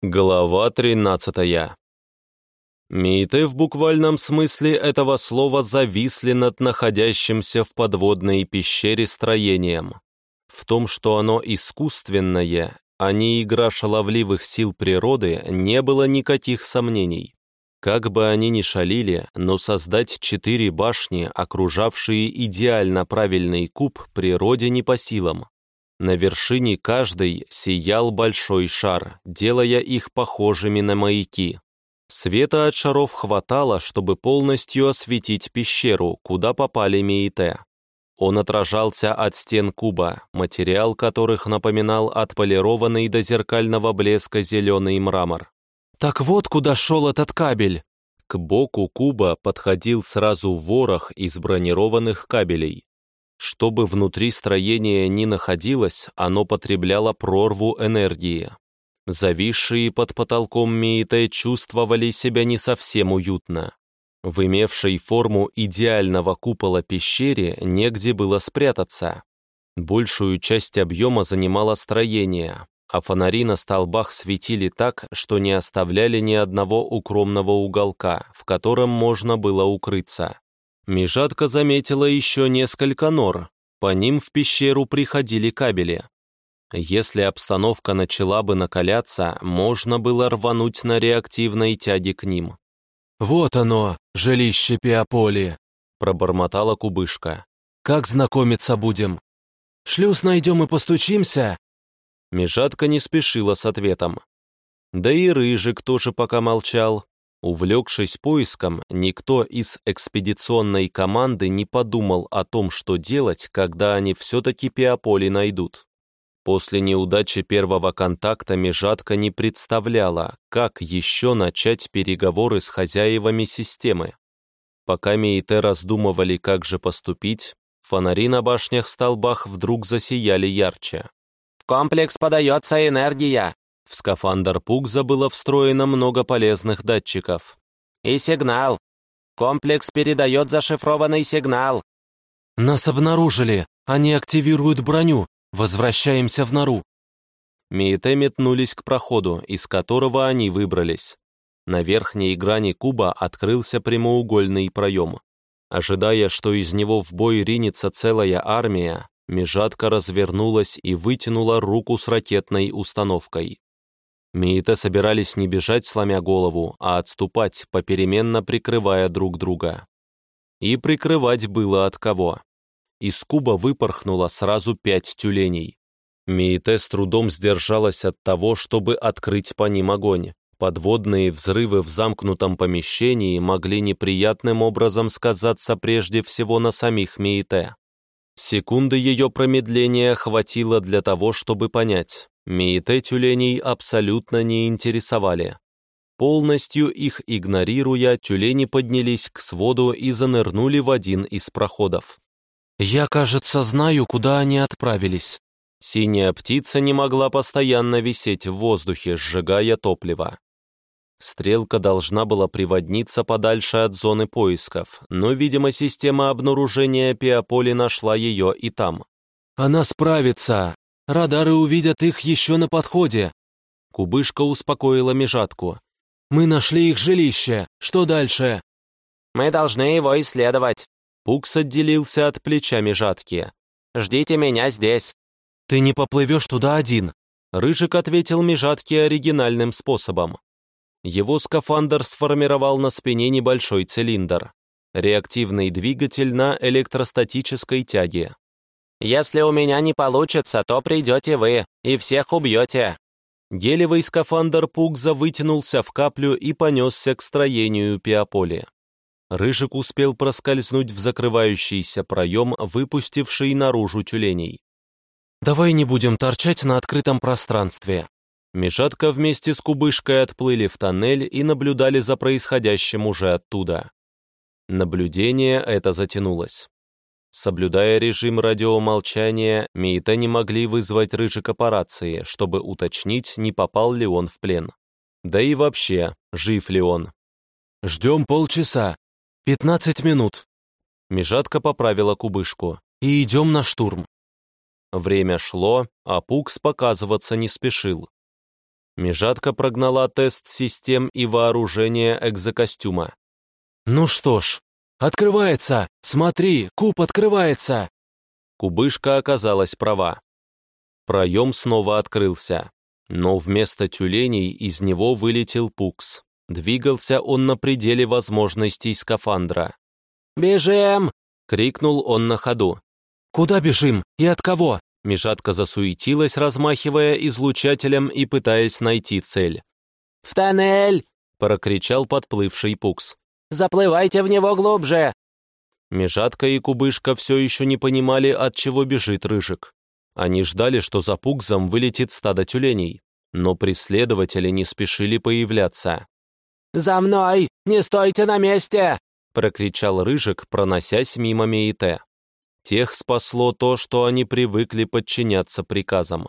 Глава 13 Мейты в буквальном смысле этого слова зависли над находящимся в подводной пещере строением. В том, что оно искусственное, а не игра шаловливых сил природы, не было никаких сомнений. Как бы они ни шалили, но создать четыре башни, окружавшие идеально правильный куб, природе не по силам. На вершине каждой сиял большой шар, делая их похожими на маяки. Света от шаров хватало, чтобы полностью осветить пещеру, куда попали Меите. Он отражался от стен куба, материал которых напоминал отполированный до зеркального блеска зеленый мрамор. «Так вот куда шел этот кабель!» К боку куба подходил сразу ворох из бронированных кабелей. Чтобы внутри строения ни находилось, оно потребляло прорву энергии. Зависшие под потолком Миите чувствовали себя не совсем уютно. В имевшей форму идеального купола пещере негде было спрятаться. Большую часть объема занимало строение, а фонари на столбах светили так, что не оставляли ни одного укромного уголка, в котором можно было укрыться. Межатка заметила еще несколько нор. По ним в пещеру приходили кабели. Если обстановка начала бы накаляться, можно было рвануть на реактивной тяге к ним. «Вот оно, жилище Пиаполи!» — пробормотала кубышка. «Как знакомиться будем? Шлюз найдем и постучимся?» Межатка не спешила с ответом. Да и Рыжик тоже пока молчал. Увлекшись поиском, никто из экспедиционной команды не подумал о том, что делать, когда они все-таки Пиаполи найдут. После неудачи первого контакта Межатка не представляла, как еще начать переговоры с хозяевами системы. Пока Мейте раздумывали, как же поступить, фонари на башнях-столбах вдруг засияли ярче. «В комплекс подается энергия!» В скафандр Пугза было встроено много полезных датчиков. «И сигнал. Комплекс передает зашифрованный сигнал». «Нас обнаружили. Они активируют броню. Возвращаемся в нору». Миете метнулись к проходу, из которого они выбрались. На верхней грани куба открылся прямоугольный проем. Ожидая, что из него в бой ринется целая армия, Межатка развернулась и вытянула руку с ракетной установкой. Миите собирались не бежать, сломя голову, а отступать, попеременно прикрывая друг друга. И прикрывать было от кого. Из куба выпорхнуло сразу пять тюленей. Миите с трудом сдержалась от того, чтобы открыть по ним огонь. Подводные взрывы в замкнутом помещении могли неприятным образом сказаться прежде всего на самих Миите. Секунды ее промедления хватило для того, чтобы понять. Миите тюленей абсолютно не интересовали. Полностью их игнорируя, тюлени поднялись к своду и занырнули в один из проходов. «Я, кажется, знаю, куда они отправились». Синяя птица не могла постоянно висеть в воздухе, сжигая топливо. Стрелка должна была приводниться подальше от зоны поисков, но, видимо, система обнаружения Пиаполи нашла ее и там. «Она справится!» Радары увидят их еще на подходе!» Кубышка успокоила межатку. «Мы нашли их жилище. Что дальше?» «Мы должны его исследовать». Пукс отделился от плеча межатки. «Ждите меня здесь». «Ты не поплывешь туда один», Рыжик ответил межатке оригинальным способом. Его скафандр сформировал на спине небольшой цилиндр. Реактивный двигатель на электростатической тяге. Если у меня не получится, то придете вы и всех убьете». Гелевый скафандр Пугза вытянулся в каплю и понесся к строению Пиаполи. Рыжик успел проскользнуть в закрывающийся проем, выпустивший наружу тюленей. «Давай не будем торчать на открытом пространстве». Межатка вместе с Кубышкой отплыли в тоннель и наблюдали за происходящим уже оттуда. Наблюдение это затянулось. Соблюдая режим радиомолчания, Мейта не могли вызвать Рыжика по рации, чтобы уточнить, не попал ли он в плен. Да и вообще, жив ли он. «Ждем полчаса. Пятнадцать минут». Межатка поправила кубышку. «И идем на штурм». Время шло, а Пукс показываться не спешил. Межатка прогнала тест систем и вооружения экзокостюма. «Ну что ж, открывается! Смотри, куб открывается!» Кубышка оказалась права. Проем снова открылся, но вместо тюленей из него вылетел пукс. Двигался он на пределе возможностей скафандра. «Бежим!» — крикнул он на ходу. «Куда бежим? И от кого?» Межатка засуетилась, размахивая излучателем и пытаясь найти цель. «В тоннель!» — прокричал подплывший пукс. «Заплывайте в него глубже!» Межатка и Кубышка все еще не понимали, от чего бежит Рыжик. Они ждали, что за пуксом вылетит стадо тюленей, но преследователи не спешили появляться. «За мной! Не стойте на месте!» — прокричал Рыжик, проносясь мимо Меите. Тех спасло то, что они привыкли подчиняться приказам.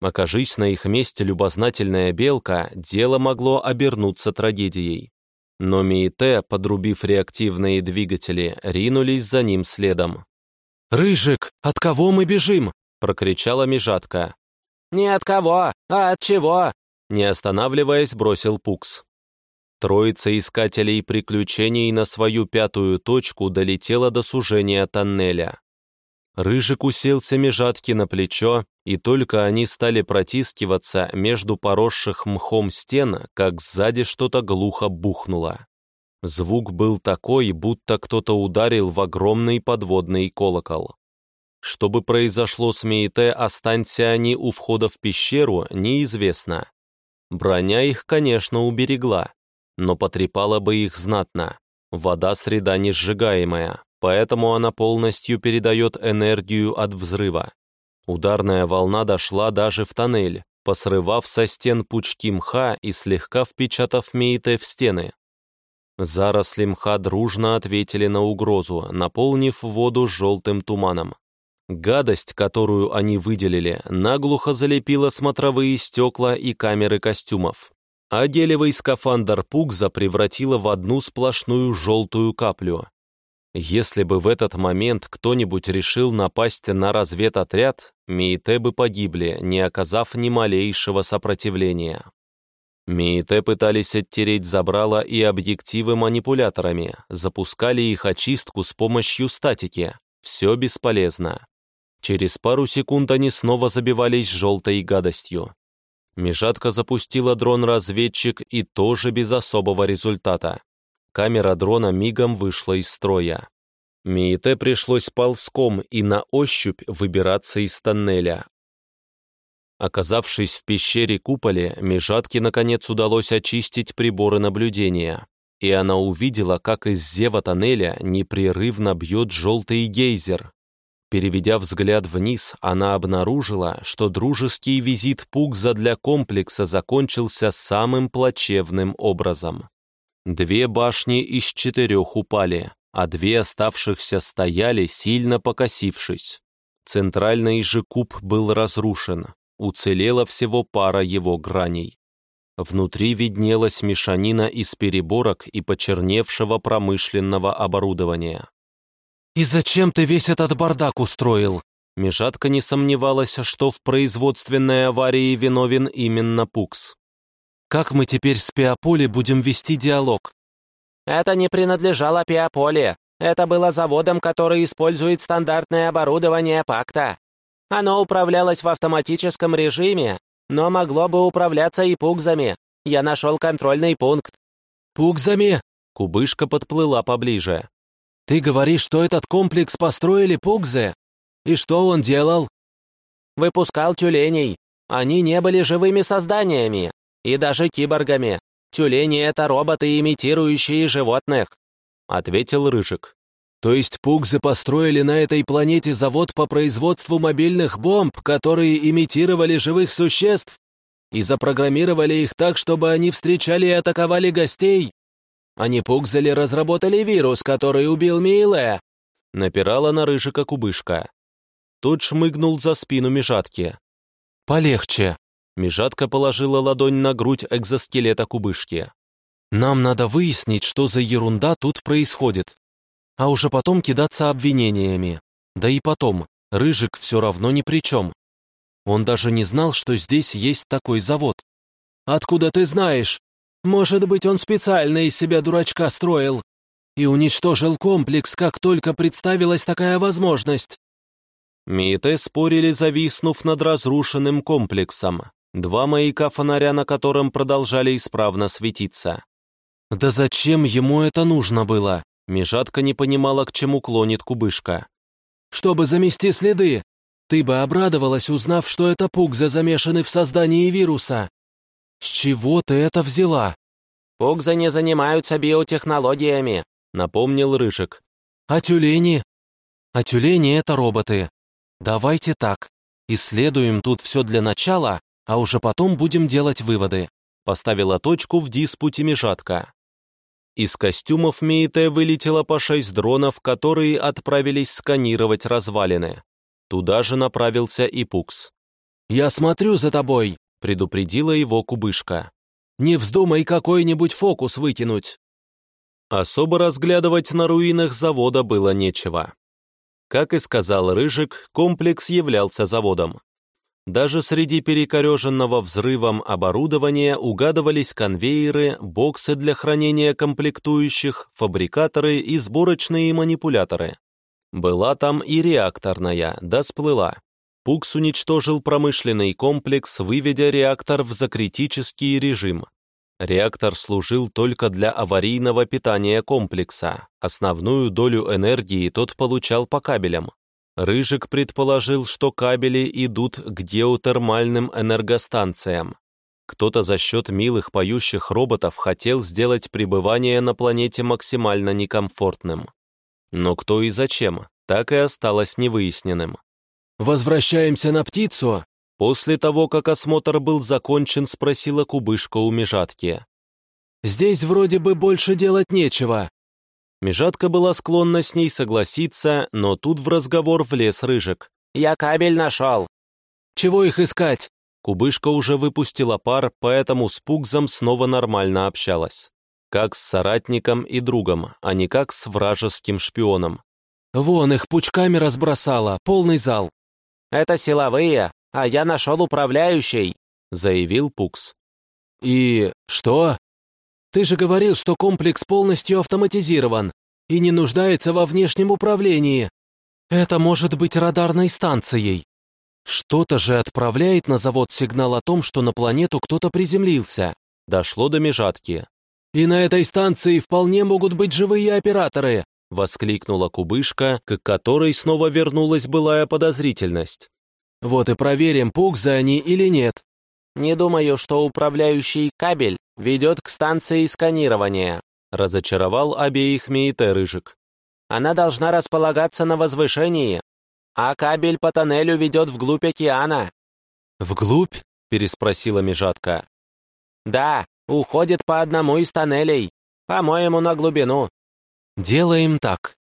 Окажись на их месте любознательная белка, дело могло обернуться трагедией. Но Меите, подрубив реактивные двигатели, ринулись за ним следом. «Рыжик, от кого мы бежим?» — прокричала Межатка. «Не от кого, а от чего?» Не останавливаясь, бросил Пукс. Троица искателей приключений на свою пятую точку долетела до сужения тоннеля. Рыжик уселся межатки на плечо, и только они стали протискиваться между поросших мхом стен, как сзади что-то глухо бухнуло. Звук был такой, будто кто-то ударил в огромный подводный колокол. Что бы произошло с Мейте, останься они у входа в пещеру, неизвестно. Броня их, конечно, уберегла но потрепала бы их знатно. Вода среда несжигаемая, поэтому она полностью передает энергию от взрыва. Ударная волна дошла даже в тоннель, посрывав со стен пучки мха и слегка впечатав Мейте в стены. Заросли мха дружно ответили на угрозу, наполнив воду желтым туманом. Гадость, которую они выделили, наглухо залепила смотровые стекла и камеры костюмов а гелевый скафандр Пугза превратила в одну сплошную желтую каплю. Если бы в этот момент кто-нибудь решил напасть на разведотряд, Миите бы погибли, не оказав ни малейшего сопротивления. Миите пытались оттереть забрала и объективы манипуляторами, запускали их очистку с помощью статики. Все бесполезно. Через пару секунд они снова забивались желтой гадостью. Межатка запустила дрон-разведчик и тоже без особого результата. Камера дрона мигом вышла из строя. Миите пришлось ползком и на ощупь выбираться из тоннеля. Оказавшись в пещере-куполе, Межатке наконец удалось очистить приборы наблюдения, и она увидела, как из зева тоннеля непрерывно бьет желтый гейзер. Переведя взгляд вниз, она обнаружила, что дружеский визит Пугза для комплекса закончился самым плачевным образом. Две башни из четырех упали, а две оставшихся стояли, сильно покосившись. Центральный же куб был разрушен, уцелела всего пара его граней. Внутри виднелась мешанина из переборок и почерневшего промышленного оборудования. «И зачем ты весь этот бардак устроил?» Межатка не сомневалась, что в производственной аварии виновен именно Пукс. «Как мы теперь с Пиаполи будем вести диалог?» «Это не принадлежало Пиаполе. Это было заводом, который использует стандартное оборудование пакта. Оно управлялось в автоматическом режиме, но могло бы управляться и пугзами. Я нашел контрольный пункт». «Пугзами?» Кубышка подплыла поближе. «Ты говоришь, что этот комплекс построили Пугзе? И что он делал?» «Выпускал тюленей. Они не были живыми созданиями. И даже киборгами. Тюлени — это роботы, имитирующие животных», — ответил Рыжик. «То есть Пугзы построили на этой планете завод по производству мобильных бомб, которые имитировали живых существ? И запрограммировали их так, чтобы они встречали и атаковали гостей? Они пугзали разработали вирус, который убил Миле!» Напирала на Рыжика кубышка. Тот шмыгнул за спину Межатки. «Полегче!» Межатка положила ладонь на грудь экзоскелета кубышки. «Нам надо выяснить, что за ерунда тут происходит. А уже потом кидаться обвинениями. Да и потом, Рыжик все равно ни при чем. Он даже не знал, что здесь есть такой завод. Откуда ты знаешь? Может быть, он специально из себя дурачка строил и уничтожил комплекс, как только представилась такая возможность. Миите спорили, зависнув над разрушенным комплексом. Два маяка фонаря, на котором продолжали исправно светиться. «Да зачем ему это нужно было?» Межатка не понимала, к чему клонит кубышка. «Чтобы замести следы. Ты бы обрадовалась, узнав, что это пугза замешаны в создании вируса. С чего ты это взяла?» «Пугза не занимаются биотехнологиями», — напомнил Рыжик. «А тюлени?» «А тюлени — это роботы. Давайте так. Исследуем тут все для начала, а уже потом будем делать выводы», — поставила точку в диспуте Межатка. Из костюмов Миите вылетело по шесть дронов, которые отправились сканировать развалины. Туда же направился и Пукс. «Я смотрю за тобой», — предупредила его кубышка. «Не вздумай какой-нибудь фокус вытянуть». Особо разглядывать на руинах завода было нечего. Как и сказал Рыжик, комплекс являлся заводом. Даже среди перекореженного взрывом оборудования угадывались конвейеры, боксы для хранения комплектующих, фабрикаторы и сборочные манипуляторы. Была там и реакторная, да сплыла. Пукс уничтожил промышленный комплекс, выведя реактор в закритический режим. Реактор служил только для аварийного питания комплекса. Основную долю энергии тот получал по кабелям. Рыжик предположил, что кабели идут к геотермальным энергостанциям. Кто-то за счет милых поющих роботов хотел сделать пребывание на планете максимально некомфортным. Но кто и зачем, так и осталось невыясненным. «Возвращаемся на птицу?» После того, как осмотр был закончен, спросила кубышка у межатки. «Здесь вроде бы больше делать нечего. Межатка была склонна с ней согласиться, но тут в разговор влез Рыжик. «Я кабель нашел». «Чего их искать?» Кубышка уже выпустила пар, поэтому с Пугзом снова нормально общалась. Как с соратником и другом, а не как с вражеским шпионом. «Вон их пучками разбросала, полный зал». «Это силовые, а я нашел управляющий», — заявил Пукс. «И что?» Ты же говорил, что комплекс полностью автоматизирован и не нуждается во внешнем управлении. Это может быть радарной станцией. Что-то же отправляет на завод сигнал о том, что на планету кто-то приземлился. Дошло до межатки. «И на этой станции вполне могут быть живые операторы!» — воскликнула кубышка, к которой снова вернулась былая подозрительность. «Вот и проверим, пугзы они или нет». «Не думаю, что управляющий кабель ведет к станции сканирования», разочаровал обеих Мейте Рыжик. «Она должна располагаться на возвышении, а кабель по тоннелю ведет вглубь океана». «Вглубь?» — переспросила Межатка. «Да, уходит по одному из тоннелей, по-моему, на глубину». «Делаем так.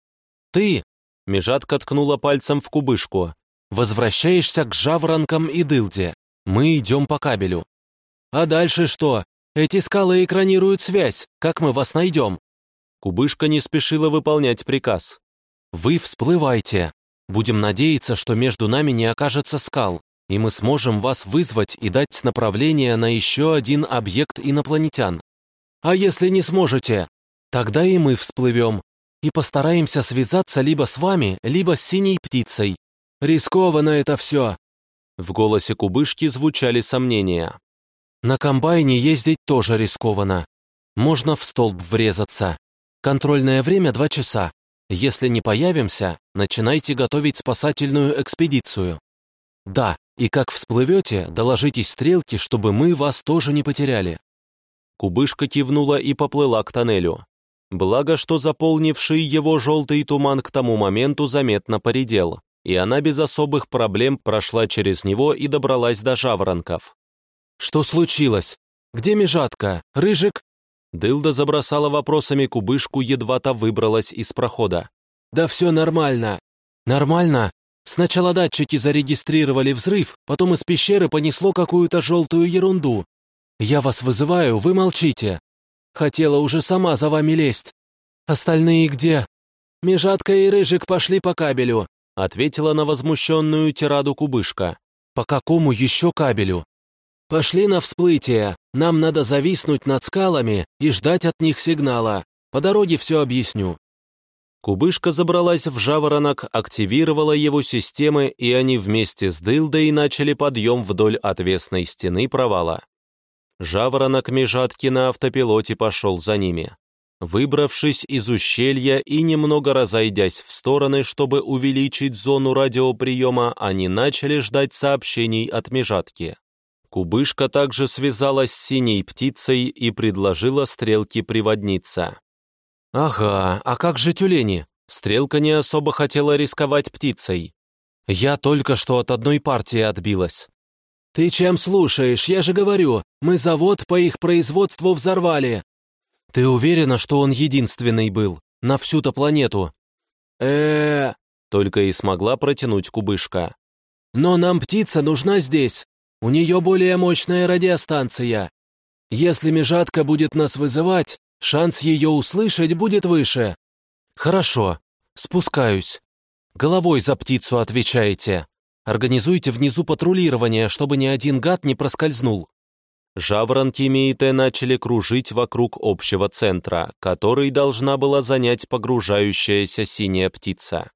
Ты...» — Межатка ткнула пальцем в кубышку. «Возвращаешься к жаворонкам и дылде. Мы идем по кабелю. А дальше что? Эти скалы экранируют связь. Как мы вас найдем?» Кубышка не спешила выполнять приказ. «Вы всплывайте. Будем надеяться, что между нами не окажется скал, и мы сможем вас вызвать и дать направление на еще один объект инопланетян. А если не сможете, тогда и мы всплывем и постараемся связаться либо с вами, либо с синей птицей. Рискованно это все». В голосе кубышки звучали сомнения. На комбайне ездить тоже рискованно. Можно в столб врезаться. Контрольное время два часа. Если не появимся, начинайте готовить спасательную экспедицию. Да, и как всплывете, доложитесь стрелки, чтобы мы вас тоже не потеряли. Кубышка кивнула и поплыла к тоннелю. Благо, что заполнивший его желтый туман к тому моменту заметно поредел, и она без особых проблем прошла через него и добралась до жаворонков. «Что случилось? Где межатка? Рыжик?» Дылда забросала вопросами кубышку, едва та выбралась из прохода. «Да все нормально. Нормально. Сначала датчики зарегистрировали взрыв, потом из пещеры понесло какую-то желтую ерунду. Я вас вызываю, вы молчите. Хотела уже сама за вами лезть. Остальные где?» «Межатка и Рыжик пошли по кабелю», ответила на возмущенную тираду кубышка. «По какому еще кабелю?» Пошли на всплытие. Нам надо зависнуть над скалами и ждать от них сигнала. По дороге все объясню». Кубышка забралась в жаворонок, активировала его системы, и они вместе с Дылдой начали подъем вдоль отвесной стены провала. Жаворонок Межатки на автопилоте пошел за ними. Выбравшись из ущелья и немного разойдясь в стороны, чтобы увеличить зону радиоприема, они начали ждать сообщений от Межатки. Кубышка также связалась с синей птицей и предложила стрелке приводниться. «Ага, а как же тюлени?» Стрелка не особо хотела рисковать птицей. «Я только что от одной партии отбилась». «Ты чем слушаешь? Я же говорю, мы завод по их производству взорвали». «Ты уверена, что он единственный был? На всю-то планету?» э только и смогла протянуть кубышка. «Но нам птица нужна здесь. У нее более мощная радиостанция. Если межатка будет нас вызывать, шанс ее услышать будет выше. Хорошо, спускаюсь. Головой за птицу отвечаете. Организуйте внизу патрулирование, чтобы ни один гад не проскользнул. Жаворонки Миите начали кружить вокруг общего центра, который должна была занять погружающаяся синяя птица.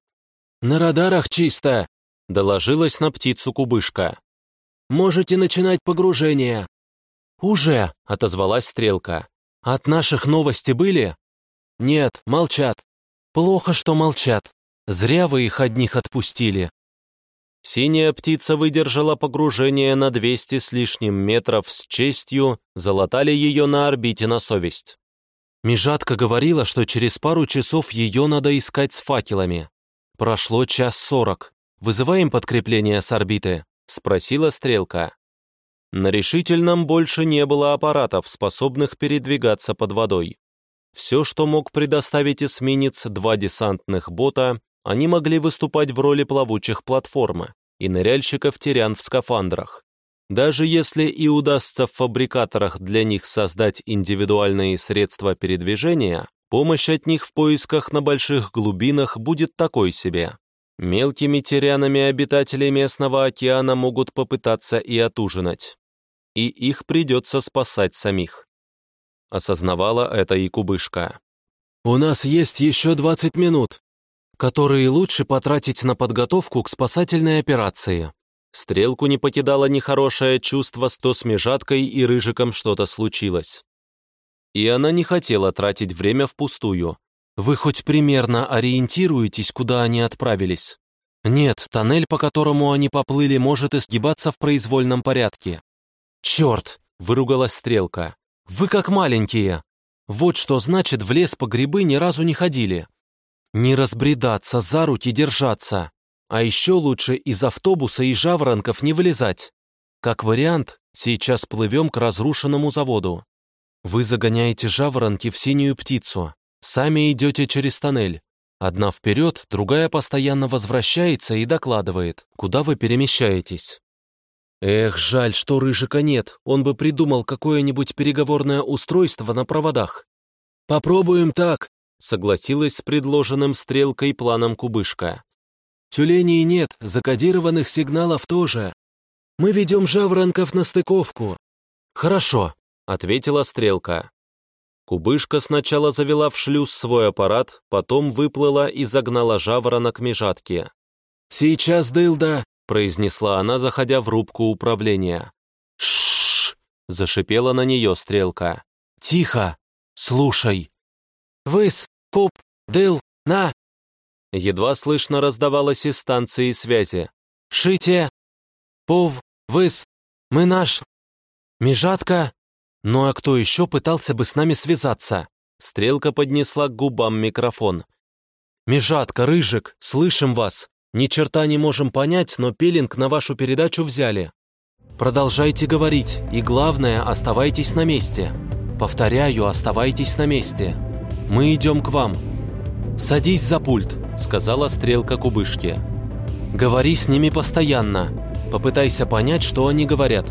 «На радарах чисто!» — доложилась на птицу кубышка. Можете начинать погружение». «Уже», — отозвалась Стрелка. «От наших новости были?» «Нет, молчат. Плохо, что молчат. Зря вы их одних отпустили». Синяя птица выдержала погружение на 200 с лишним метров с честью, залатали ее на орбите на совесть. Межатка говорила, что через пару часов ее надо искать с факелами. Прошло час сорок. Вызываем подкрепление с орбиты. — спросила Стрелка. На решительном больше не было аппаратов, способных передвигаться под водой. Все, что мог предоставить эсминец два десантных бота, они могли выступать в роли плавучих платформы и ныряльщиков-терян в скафандрах. Даже если и удастся в фабрикаторах для них создать индивидуальные средства передвижения, помощь от них в поисках на больших глубинах будет такой себе. Мелкими терянами обитатели местного океана могут попытаться и отужинать. И их придется спасать самих. Осознавала это и Кубышка. «У нас есть еще 20 минут, которые лучше потратить на подготовку к спасательной операции». Стрелку не покидало нехорошее чувство, что с Межаткой и Рыжиком что-то случилось. И она не хотела тратить время впустую, вы хоть примерно ориентируетесь, куда они отправились? Нет, тоннель, по которому они поплыли, может изгибаться в произвольном порядке. Черт, выругалась Стрелка. Вы как маленькие. Вот что значит в лес по грибы ни разу не ходили. Не разбредаться, за руки держаться. А еще лучше из автобуса и жаворонков не вылезать. Как вариант, сейчас плывем к разрушенному заводу. Вы загоняете жаворонки в синюю птицу, Сами идете через тоннель. Одна вперед, другая постоянно возвращается и докладывает, куда вы перемещаетесь. Эх, жаль, что Рыжика нет, он бы придумал какое-нибудь переговорное устройство на проводах. Попробуем так, согласилась с предложенным стрелкой планом Кубышка. Тюленей нет, закодированных сигналов тоже. Мы ведем жаворонков на стыковку. Хорошо, ответила стрелка. Кубышка сначала завела в шлюз свой аппарат, потом выплыла и загнала жаворона к межатке. «Сейчас, Дылда!» — произнесла она, заходя в рубку управления. «Ш-ш-ш!» — зашипела на нее стрелка. «Тихо! Слушай!» «Выс! Куб! Дыл! На!» Едва слышно раздавалось из станции связи. «Шите! Пов! Выс! Мы наш! Межатка!» «Ну а кто еще пытался бы с нами связаться?» Стрелка поднесла к губам микрофон. «Межатка, Рыжик, слышим вас. Ни черта не можем понять, но пилинг на вашу передачу взяли. Продолжайте говорить, и главное, оставайтесь на месте. Повторяю, оставайтесь на месте. Мы идем к вам. Садись за пульт», — сказала Стрелка Кубышке. «Говори с ними постоянно. Попытайся понять, что они говорят.